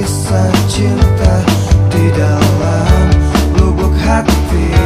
kisah cinta di dalam lubuk hati.